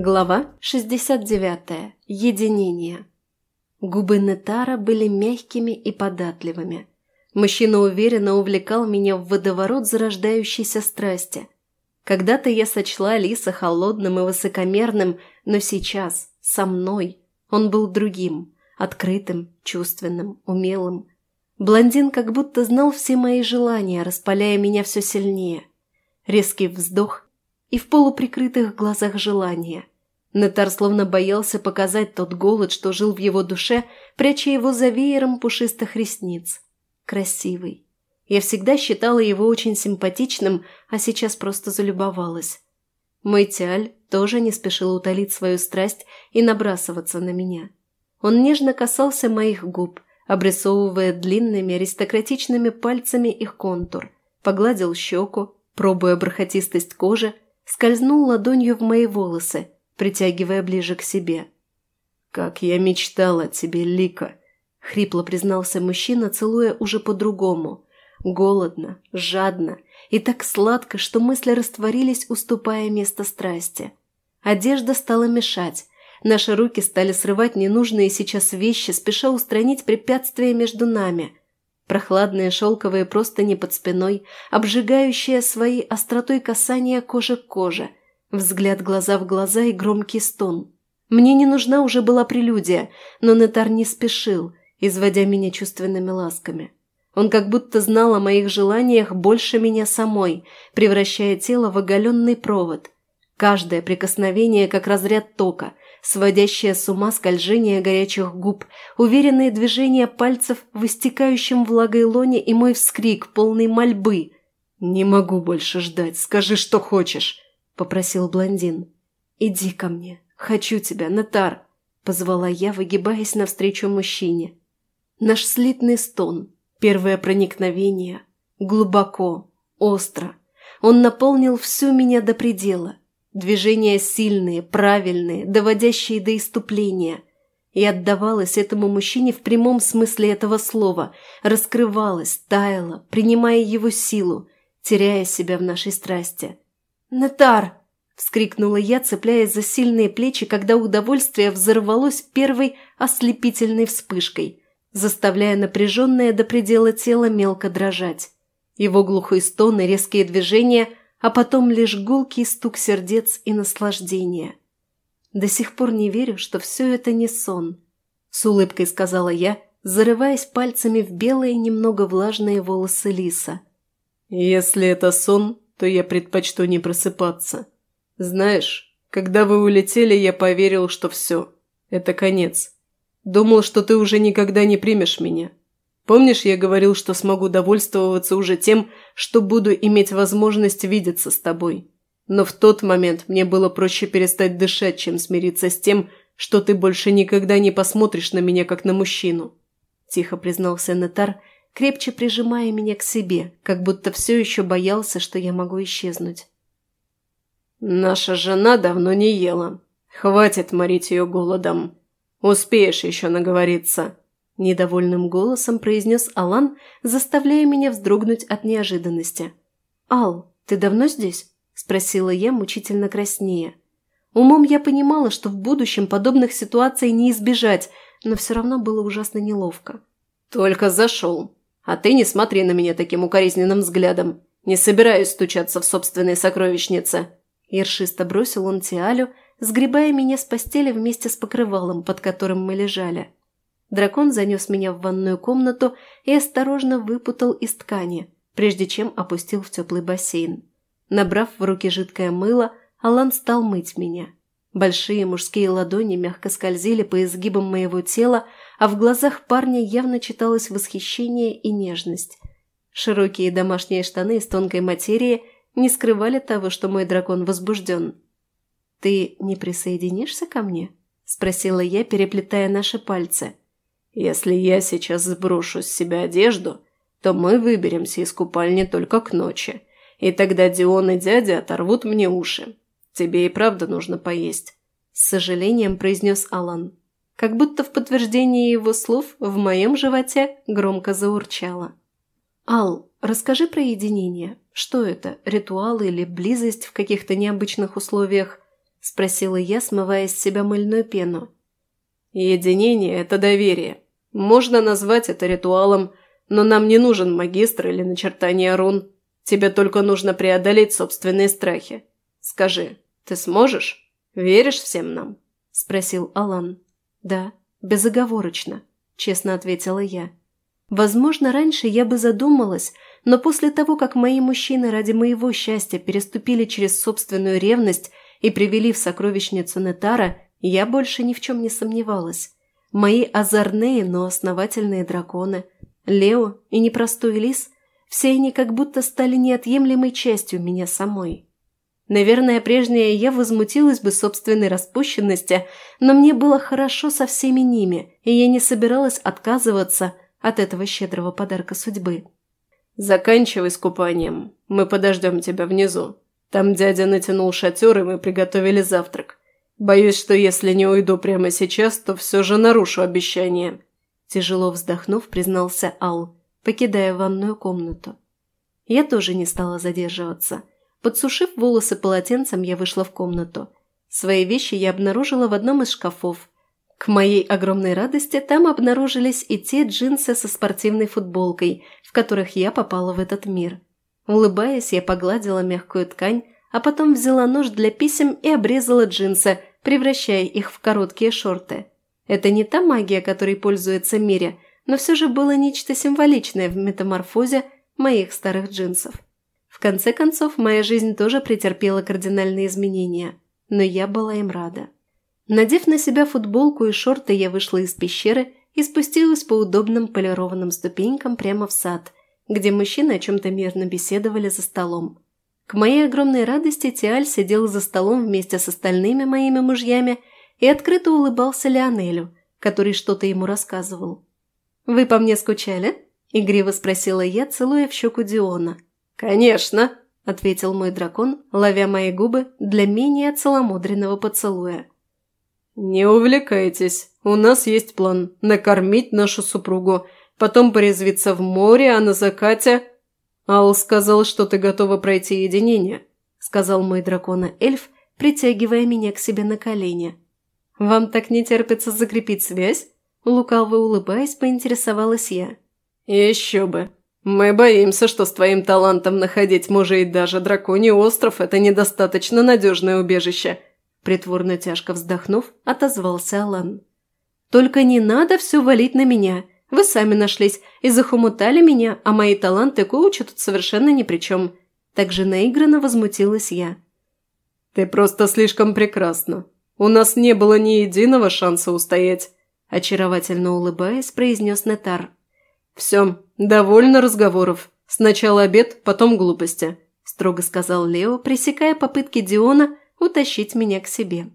Глава 69. Единение. Губы Нетара были мягкими и податливыми. Мужчина уверенно увлекал меня в водоворот зарождающейся страсти. Когда-то я сочла Лиса холодным и высокомерным, но сейчас, со мной, он был другим, открытым, чувственным, умелым. Блондин как будто знал все мои желания, распаляя меня все сильнее. Резкий вздох, и в полуприкрытых глазах желания. Нетар словно боялся показать тот голод, что жил в его душе, пряча его за веером пушистых ресниц. Красивый. Я всегда считала его очень симпатичным, а сейчас просто залюбовалась. Мой Тиаль тоже не спешил утолить свою страсть и набрасываться на меня. Он нежно касался моих губ, обрисовывая длинными аристократичными пальцами их контур, погладил щеку, пробуя бархатистость кожи, скользнул ладонью в мои волосы, притягивая ближе к себе. «Как я мечтала о тебе, Лика!» — хрипло признался мужчина, целуя уже по-другому. Голодно, жадно и так сладко, что мысли растворились, уступая место страсти. Одежда стала мешать. Наши руки стали срывать ненужные сейчас вещи, спеша устранить препятствия между нами. Прохладные шелковые простыни под спиной, обжигающие своей остротой касания кожи к коже, взгляд глаза в глаза и громкий стон. Мне не нужна уже была прелюдия, но Нетар не спешил, изводя меня чувственными ласками. Он как будто знал о моих желаниях больше меня самой, превращая тело в оголенный провод. Каждое прикосновение как разряд тока – сводящее с ума скольжение горячих губ, уверенные движения пальцев в истекающем влагой лоне и мой вскрик, полный мольбы. «Не могу больше ждать, скажи, что хочешь», — попросил блондин. «Иди ко мне, хочу тебя, Натар», — позвала я, выгибаясь навстречу мужчине. Наш слитный стон, первое проникновение, глубоко, остро. Он наполнил всю меня до предела — Движения сильные, правильные, доводящие до иступления. И отдавалась этому мужчине в прямом смысле этого слова, раскрывалась, таяла, принимая его силу, теряя себя в нашей страсти. «Натар!» – вскрикнула я, цепляясь за сильные плечи, когда удовольствие взорвалось первой ослепительной вспышкой, заставляя напряженное до предела тело мелко дрожать. Его глухой стон и резкие движения – а потом лишь гулкий стук сердец и наслаждение. До сих пор не верю, что все это не сон, с улыбкой сказала я, зарываясь пальцами в белые, немного влажные волосы лиса. «Если это сон, то я предпочту не просыпаться. Знаешь, когда вы улетели, я поверил, что все, это конец. Думал, что ты уже никогда не примешь меня. Помнишь, я говорил, что смогу довольствоваться уже тем, что буду иметь возможность видеться с тобой? Но в тот момент мне было проще перестать дышать, чем смириться с тем, что ты больше никогда не посмотришь на меня, как на мужчину. Тихо признался Нетар, крепче прижимая меня к себе, как будто все еще боялся, что я могу исчезнуть. «Наша жена давно не ела. Хватит морить ее голодом. Успеешь еще наговориться», Недовольным голосом произнес Алан, заставляя меня вздрогнуть от неожиданности. «Ал, ты давно здесь?» – спросила я, мучительно краснее. Умом я понимала, что в будущем подобных ситуаций не избежать, но все равно было ужасно неловко. «Только зашел. А ты не смотри на меня таким укоризненным взглядом. Не собираюсь стучаться в собственной сокровищнице». Ершисто бросил он Тиалю, сгребая меня с постели вместе с покрывалом, под которым мы лежали. Дракон занес меня в ванную комнату и осторожно выпутал из ткани, прежде чем опустил в теплый бассейн. Набрав в руки жидкое мыло, Алан стал мыть меня. Большие мужские ладони мягко скользили по изгибам моего тела, а в глазах парня явно читалось восхищение и нежность. Широкие домашние штаны из тонкой материи не скрывали того, что мой дракон возбужден. «Ты не присоединишься ко мне?» – спросила я, переплетая наши пальцы – если я сейчас сброшу с себя одежду, то мы выберемся из купальни только к ночи, и тогда Дион и дядя оторвут мне уши. Тебе и правда нужно поесть», – с сожалением произнес Алан. Как будто в подтверждение его слов в моем животе громко заурчало. «Ал, расскажи про единение. Что это, ритуал или близость в каких-то необычных условиях?» – спросила я, смывая с себя мыльную пену. «Единение – это доверие. Можно назвать это ритуалом, но нам не нужен магистр или начертание рун. Тебе только нужно преодолеть собственные страхи. Скажи, ты сможешь? Веришь всем нам?» – спросил Алан. «Да, безоговорочно», – честно ответила я. Возможно, раньше я бы задумалась, но после того, как мои мужчины ради моего счастья переступили через собственную ревность и привели в сокровищницу Нетара, я больше ни в чем не сомневалась. Мои озорные, но основательные драконы, Лео и непростой лис, все они как будто стали неотъемлемой частью меня самой. Наверное, прежняя я возмутилась бы собственной распущенности, но мне было хорошо со всеми ними, и я не собиралась отказываться от этого щедрого подарка судьбы. «Заканчивай с купанием. Мы подождем тебя внизу. Там дядя натянул шатер, и мы приготовили завтрак. Боюсь, что если не уйду прямо сейчас, то все же нарушу обещание». Тяжело вздохнув, признался Ал, покидая ванную комнату. Я тоже не стала задерживаться. Подсушив волосы полотенцем, я вышла в комнату. Свои вещи я обнаружила в одном из шкафов. К моей огромной радости там обнаружились и те джинсы со спортивной футболкой, в которых я попала в этот мир. Улыбаясь, я погладила мягкую ткань, а потом взяла нож для писем и обрезала джинсы, превращая их в короткие шорты. Это не та магия, которой пользуется Мире, но все же было нечто символичное в метаморфозе моих старых джинсов. В конце концов, моя жизнь тоже претерпела кардинальные изменения, но я была им рада. Надев на себя футболку и шорты, я вышла из пещеры и спустилась по удобным полированным ступенькам прямо в сад, где мужчины о чем-то мирно беседовали за столом. К моей огромной радости Тиаль сидел за столом вместе с остальными моими мужьями и открыто улыбался Леонелю, который что-то ему рассказывал. «Вы по мне скучали?» – игриво спросила я, целуя в щеку Диона. «Конечно!» – ответил мой дракон, ловя мои губы для менее целомудренного поцелуя. «Не увлекайтесь. У нас есть план – накормить нашу супругу, потом порезвиться в море, а на закате...» «Ал сказал, что ты готова пройти единение», – сказал мой дракона-эльф, притягивая меня к себе на колени. «Вам так не терпится закрепить связь?» Лукаво улыбаясь, поинтересовалась я. «Еще бы. Мы боимся, что с твоим талантом находить мужей даже драконий остров – это недостаточно надежное убежище», притворно тяжко вздохнув, отозвался Алан. «Только не надо все валить на меня. Вы сами нашлись и захомутали меня, а мои таланты коуча тут совершенно ни при чем. Так же наигранно возмутилась я. «Ты просто слишком прекрасна. У нас не было ни единого шанса устоять», – очаровательно улыбаясь, произнес Нетар. «Все, довольно разговоров. Сначала обед, потом глупости», – строго сказал Лео, пресекая попытки Диона утащить меня к себе.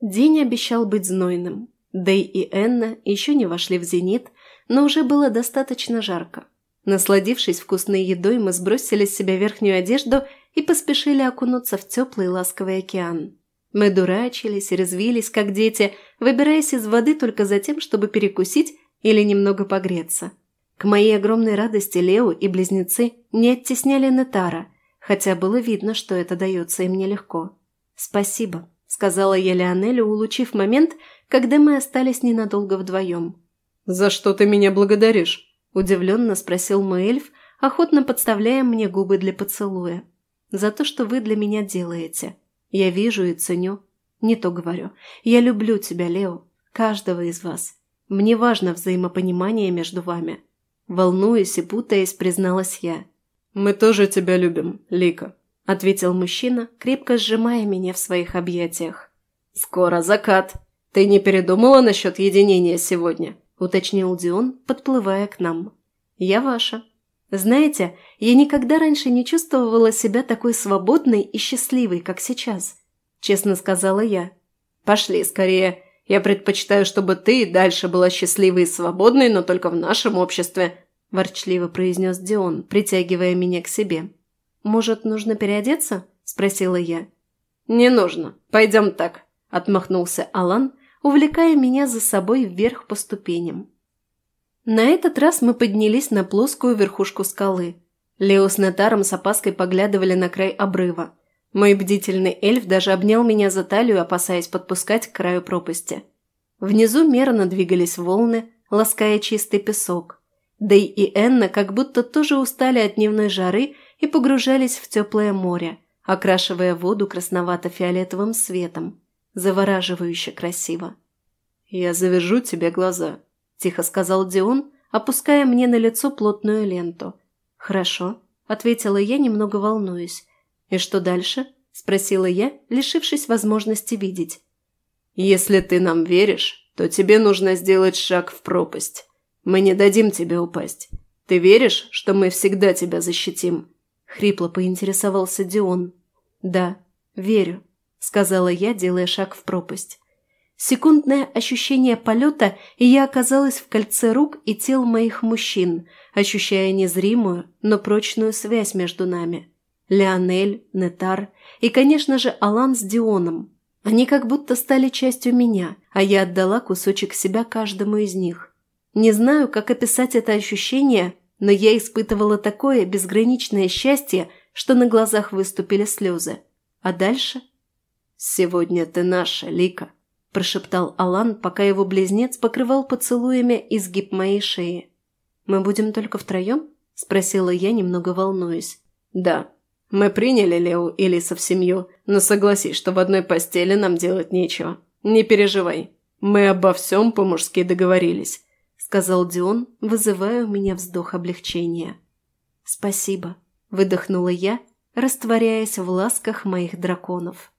День обещал быть знойным. Дэй и Энна еще не вошли в зенит, но уже было достаточно жарко. Насладившись вкусной едой, мы сбросили с себя верхнюю одежду и поспешили окунуться в теплый ласковый океан. Мы дурачились и резвились, как дети, выбираясь из воды только за тем, чтобы перекусить или немного погреться. К моей огромной радости Лео и близнецы не оттесняли Нетара, хотя было видно, что это дается им нелегко. «Спасибо», — сказала я Леонелю, улучив момент, когда мы остались ненадолго вдвоем. «За что ты меня благодаришь?» – удивленно спросил мой эльф, охотно подставляя мне губы для поцелуя. «За то, что вы для меня делаете. Я вижу и ценю. Не то говорю. Я люблю тебя, Лео. Каждого из вас. Мне важно взаимопонимание между вами». Волнуясь и путаясь, призналась я. «Мы тоже тебя любим, Лика», – ответил мужчина, крепко сжимая меня в своих объятиях. «Скоро закат. Ты не передумала насчет единения сегодня?» – уточнил Дион, подплывая к нам. «Я ваша. Знаете, я никогда раньше не чувствовала себя такой свободной и счастливой, как сейчас», – честно сказала я. «Пошли скорее. Я предпочитаю, чтобы ты и дальше была счастливой и свободной, но только в нашем обществе», – ворчливо произнес Дион, притягивая меня к себе. «Может, нужно переодеться?» – спросила я. «Не нужно. Пойдем так», – отмахнулся Алан – увлекая меня за собой вверх по ступеням. На этот раз мы поднялись на плоскую верхушку скалы. Лео с Нетаром с опаской поглядывали на край обрыва. Мой бдительный эльф даже обнял меня за талию, опасаясь подпускать к краю пропасти. Внизу мерно двигались волны, лаская чистый песок. Дэй и Энна как будто тоже устали от дневной жары и погружались в теплое море, окрашивая воду красновато-фиолетовым светом. Завораживающе красиво. «Я завяжу тебе глаза», – тихо сказал Дион, опуская мне на лицо плотную ленту. «Хорошо», – ответила я, немного волнуюсь. «И что дальше?» – спросила я, лишившись возможности видеть. «Если ты нам веришь, то тебе нужно сделать шаг в пропасть. Мы не дадим тебе упасть. Ты веришь, что мы всегда тебя защитим?» – хрипло поинтересовался Дион. «Да, верю», – сказала я, делая шаг в пропасть. Секундное ощущение полета, и я оказалась в кольце рук и тел моих мужчин, ощущая незримую, но прочную связь между нами. Леонель, Нетар и, конечно же, Алан с Дионом. Они как будто стали частью меня, а я отдала кусочек себя каждому из них. Не знаю, как описать это ощущение, но я испытывала такое безграничное счастье, что на глазах выступили слезы. А дальше? «Сегодня ты наша, Лика», прошептал Алан, пока его близнец покрывал поцелуями изгиб моей шеи. «Мы будем только втроем?» – спросила я, немного волнуясь. «Да. Мы приняли Лео и Лиса в семью, но согласись, что в одной постели нам делать нечего. Не переживай. Мы обо всем по-мужски договорились», – сказал Дион, вызывая у меня вздох облегчения. «Спасибо», – выдохнула я, растворяясь в ласках моих драконов.